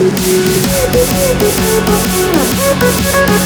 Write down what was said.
Thank you.